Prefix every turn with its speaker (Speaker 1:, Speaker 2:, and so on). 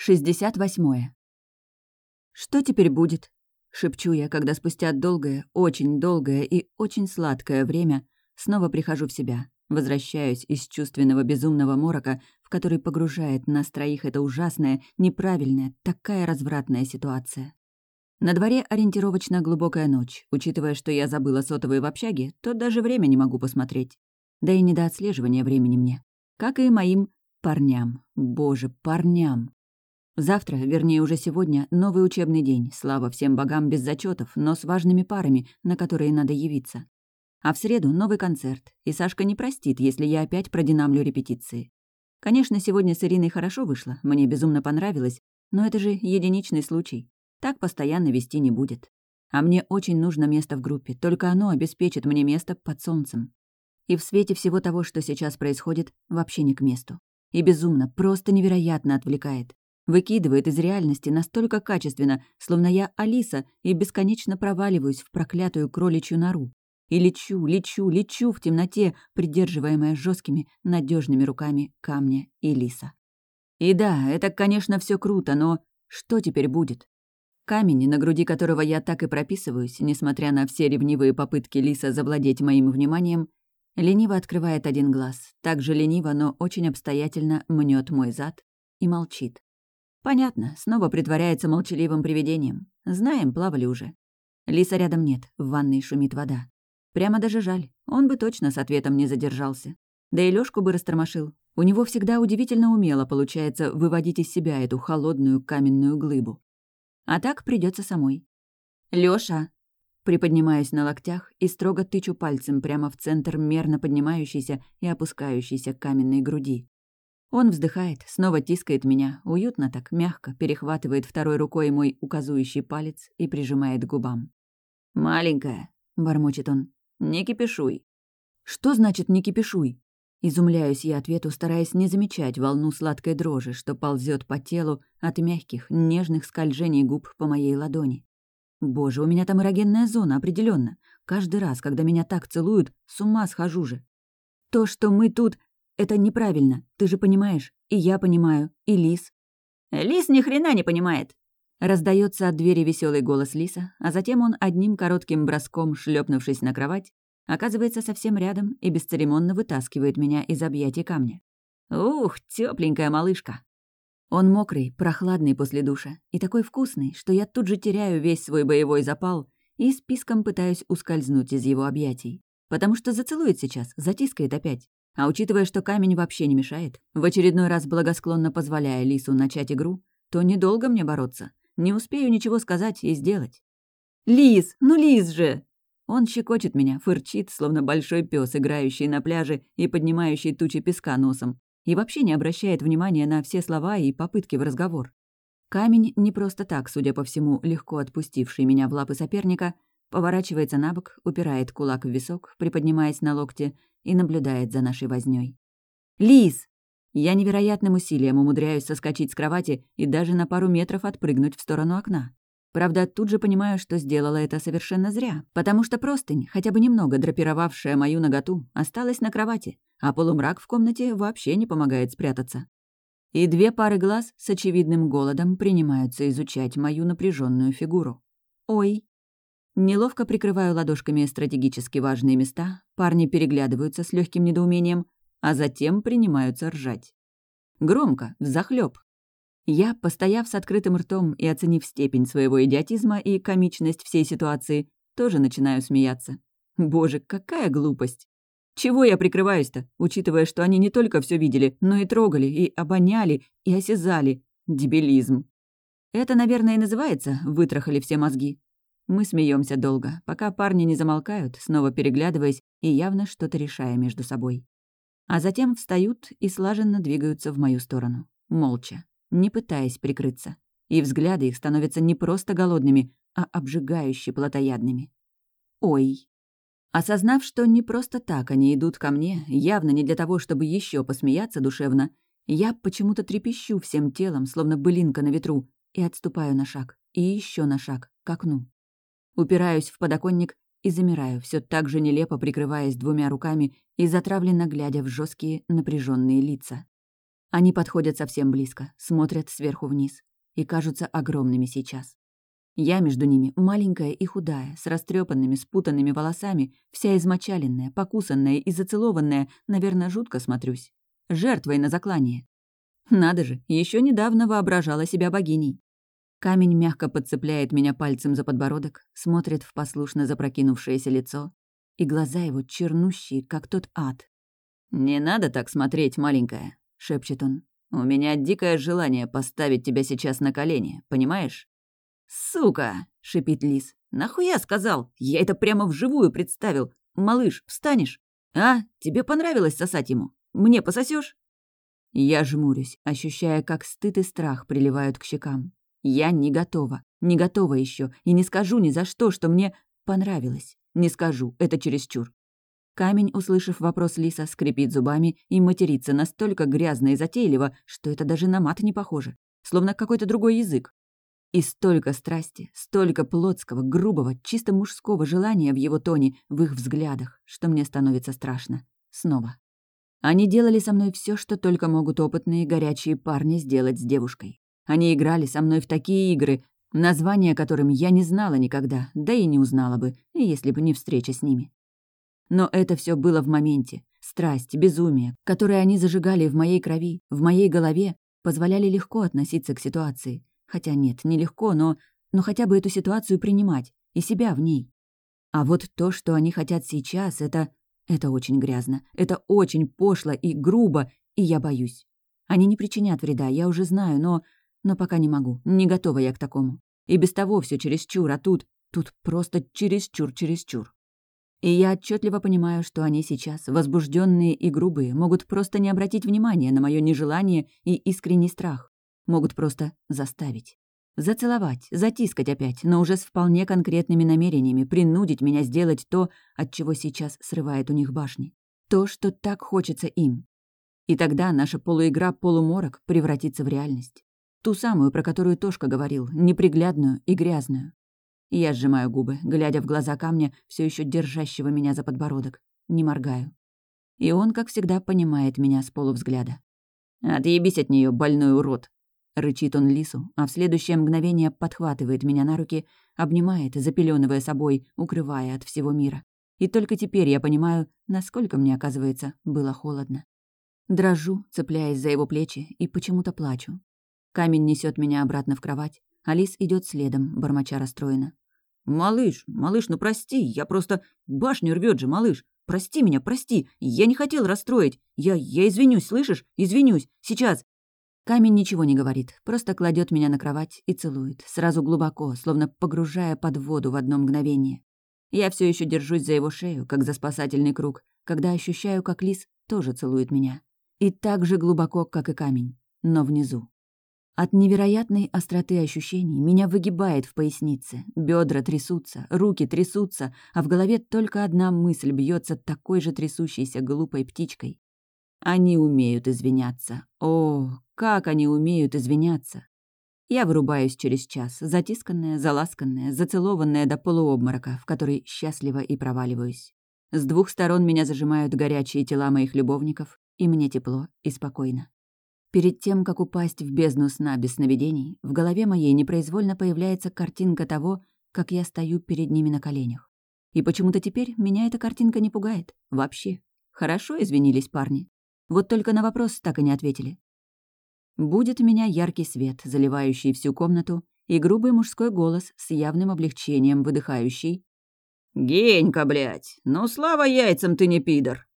Speaker 1: 68. «Что теперь будет?» — шепчу я, когда спустя долгое, очень долгое и очень сладкое время снова прихожу в себя, возвращаюсь из чувственного безумного морока, в который погружает нас троих эта ужасная, неправильная, такая развратная ситуация. На дворе ориентировочно глубокая ночь. Учитывая, что я забыла сотовые в общаге, то даже время не могу посмотреть. Да и не до отслеживания времени мне. Как и моим парням. Боже, парням. Завтра, вернее уже сегодня, новый учебный день, слава всем богам без зачетов, но с важными парами, на которые надо явиться. А в среду новый концерт, и Сашка не простит, если я опять продинамлю репетиции. Конечно, сегодня с Ириной хорошо вышло, мне безумно понравилось, но это же единичный случай. Так постоянно вести не будет. А мне очень нужно место в группе, только оно обеспечит мне место под солнцем. И в свете всего того, что сейчас происходит, вообще не к месту. И безумно, просто невероятно отвлекает. Выкидывает из реальности настолько качественно, словно я Алиса и бесконечно проваливаюсь в проклятую кроличью нору. И лечу, лечу, лечу в темноте, придерживаемая жесткими, надежными руками камня и лиса. И да, это, конечно, все круто, но что теперь будет? Камень, на груди которого я так и прописываюсь, несмотря на все ревнивые попытки лиса завладеть моим вниманием, лениво открывает один глаз, так же лениво, но очень обстоятельно мнет мой зад и молчит. Понятно, снова притворяется молчаливым привидением. Знаем, плавали уже. Лиса рядом нет, в ванной шумит вода. Прямо даже жаль, он бы точно с ответом не задержался. Да и Лёшку бы растормошил. У него всегда удивительно умело получается выводить из себя эту холодную каменную глыбу. А так придется самой. «Лёша!» Приподнимаюсь на локтях и строго тычу пальцем прямо в центр мерно поднимающейся и опускающейся каменной груди. Он вздыхает, снова тискает меня, уютно так, мягко, перехватывает второй рукой мой указующий палец и прижимает к губам. «Маленькая», — бормочет он, — «не кипишуй». «Что значит «не кипишуй»?» Изумляюсь я ответу, стараясь не замечать волну сладкой дрожи, что ползет по телу от мягких, нежных скольжений губ по моей ладони. Боже, у меня там эрогенная зона, определенно. Каждый раз, когда меня так целуют, с ума схожу же. То, что мы тут, это неправильно, ты же понимаешь. И я понимаю, и Лис. Лис ни хрена не понимает. Раздается от двери веселый голос Лиса, а затем он одним коротким броском, шлепнувшись на кровать, оказывается совсем рядом и бесцеремонно вытаскивает меня из объятий камня. Ух, тепленькая малышка. Он мокрый, прохладный после душа и такой вкусный, что я тут же теряю весь свой боевой запал и списком пытаюсь ускользнуть из его объятий. Потому что зацелует сейчас, затискает опять. А учитывая, что камень вообще не мешает, в очередной раз благосклонно позволяя Лису начать игру, то недолго мне бороться. Не успею ничего сказать и сделать. «Лис! Ну, Лис же!» Он щекочет меня, фырчит, словно большой пес, играющий на пляже и поднимающий тучи песка носом, и вообще не обращает внимания на все слова и попытки в разговор. Камень, не просто так, судя по всему, легко отпустивший меня в лапы соперника, поворачивается на бок, упирает кулак в висок, приподнимаясь на локте, и наблюдает за нашей вознёй. «Лис!» Я невероятным усилием умудряюсь соскочить с кровати и даже на пару метров отпрыгнуть в сторону окна. Правда, тут же понимаю, что сделала это совершенно зря, потому что простынь, хотя бы немного драпировавшая мою ноготу, осталась на кровати, а полумрак в комнате вообще не помогает спрятаться. И две пары глаз с очевидным голодом принимаются изучать мою напряженную фигуру. «Ой!» Неловко прикрываю ладошками стратегически важные места, парни переглядываются с легким недоумением, а затем принимаются ржать. Громко, взахлёб. Я, постояв с открытым ртом и оценив степень своего идиотизма и комичность всей ситуации, тоже начинаю смеяться. Боже, какая глупость! Чего я прикрываюсь-то, учитывая, что они не только все видели, но и трогали, и обоняли, и осязали. Дебилизм. Это, наверное, и называется «вытрахали все мозги». Мы смеемся долго, пока парни не замолкают, снова переглядываясь и явно что-то решая между собой. А затем встают и слаженно двигаются в мою сторону. Молча, не пытаясь прикрыться. И взгляды их становятся не просто голодными, а обжигающе плотоядными. Ой. Осознав, что не просто так они идут ко мне, явно не для того, чтобы еще посмеяться душевно, я почему-то трепещу всем телом, словно былинка на ветру, и отступаю на шаг, и еще на шаг, к окну. Упираюсь в подоконник и замираю, все так же нелепо прикрываясь двумя руками и затравленно глядя в жесткие напряженные лица. Они подходят совсем близко, смотрят сверху вниз и кажутся огромными сейчас. Я между ними маленькая и худая, с растрепанными, спутанными волосами, вся измочаленная, покусанная и зацелованная, наверное, жутко смотрюсь. Жертвой на заклание. Надо же, еще недавно воображала себя богиней. Камень мягко подцепляет меня пальцем за подбородок, смотрит в послушно запрокинувшееся лицо, и глаза его чернущие, как тот ад. «Не надо так смотреть, маленькая», — шепчет он. «У меня дикое желание поставить тебя сейчас на колени, понимаешь?» «Сука!» — шипит Лис. «Нахуя сказал? Я это прямо вживую представил. Малыш, встанешь? А, тебе понравилось сосать ему? Мне пососешь? Я жмурюсь, ощущая, как стыд и страх приливают к щекам. Я не готова, не готова еще, и не скажу ни за что, что мне понравилось. Не скажу, это чересчур. Камень, услышав вопрос Лиса, скрипит зубами и матерится настолько грязно и затейливо, что это даже на мат не похоже. Словно какой-то другой язык. И столько страсти, столько плотского, грубого, чисто мужского желания в его тоне, в их взглядах, что мне становится страшно. Снова. Они делали со мной все, что только могут опытные горячие парни сделать с девушкой. Они играли со мной в такие игры, названия которым я не знала никогда, да и не узнала бы, если бы не встреча с ними. Но это все было в моменте. Страсть, безумие, которые они зажигали в моей крови, в моей голове, позволяли легко относиться к ситуации, Хотя нет, нелегко, но... Но хотя бы эту ситуацию принимать и себя в ней. А вот то, что они хотят сейчас, это... Это очень грязно, это очень пошло и грубо, и я боюсь. Они не причинят вреда, я уже знаю, но... Но пока не могу, не готова я к такому. И без того все чересчур, а тут... Тут просто чересчур-чересчур. И я отчетливо понимаю, что они сейчас, возбужденные и грубые, могут просто не обратить внимания на мое нежелание и искренний страх. Могут просто заставить. Зацеловать, затискать опять, но уже с вполне конкретными намерениями принудить меня сделать то, от чего сейчас срывает у них башни. То, что так хочется им. И тогда наша полуигра-полуморок превратится в реальность. Ту самую, про которую Тошка говорил, неприглядную и грязную. Я сжимаю губы, глядя в глаза камня, все еще держащего меня за подбородок. Не моргаю. И он, как всегда, понимает меня с полувзгляда. «Отъебись от нее, больной урод!» Рычит он лису, а в следующее мгновение подхватывает меня на руки, обнимает, запеленывая собой, укрывая от всего мира. И только теперь я понимаю, насколько мне, оказывается, было холодно. Дрожу, цепляясь за его плечи, и почему-то плачу. Камень несет меня обратно в кровать, а лис идет следом, бормоча расстроена. «Малыш, малыш, ну прости, я просто... Башню рвет же, малыш! Прости меня, прости! Я не хотел расстроить! Я... я извинюсь, слышишь? Извинюсь! Сейчас! Камень ничего не говорит, просто кладет меня на кровать и целует, сразу глубоко, словно погружая под воду в одно мгновение. Я все еще держусь за его шею, как за спасательный круг, когда ощущаю, как лис тоже целует меня. И так же глубоко, как и камень, но внизу. От невероятной остроты ощущений меня выгибает в пояснице, бедра трясутся, руки трясутся, а в голове только одна мысль бьется такой же трясущейся глупой птичкой. Они умеют извиняться. О, как они умеют извиняться. Я вырубаюсь через час, затисканная, заласканная, зацелованная до полуобморока, в который счастливо и проваливаюсь. С двух сторон меня зажимают горячие тела моих любовников, и мне тепло и спокойно. Перед тем, как упасть в бездну сна без сновидений, в голове моей непроизвольно появляется картинка того, как я стою перед ними на коленях. И почему-то теперь меня эта картинка не пугает. Вообще. Хорошо извинились парни. Вот только на вопрос так и не ответили. Будет меня яркий свет, заливающий всю комнату, и грубый мужской голос с явным облегчением выдыхающий. «Генька, блядь! Ну, слава яйцам ты не пидор!»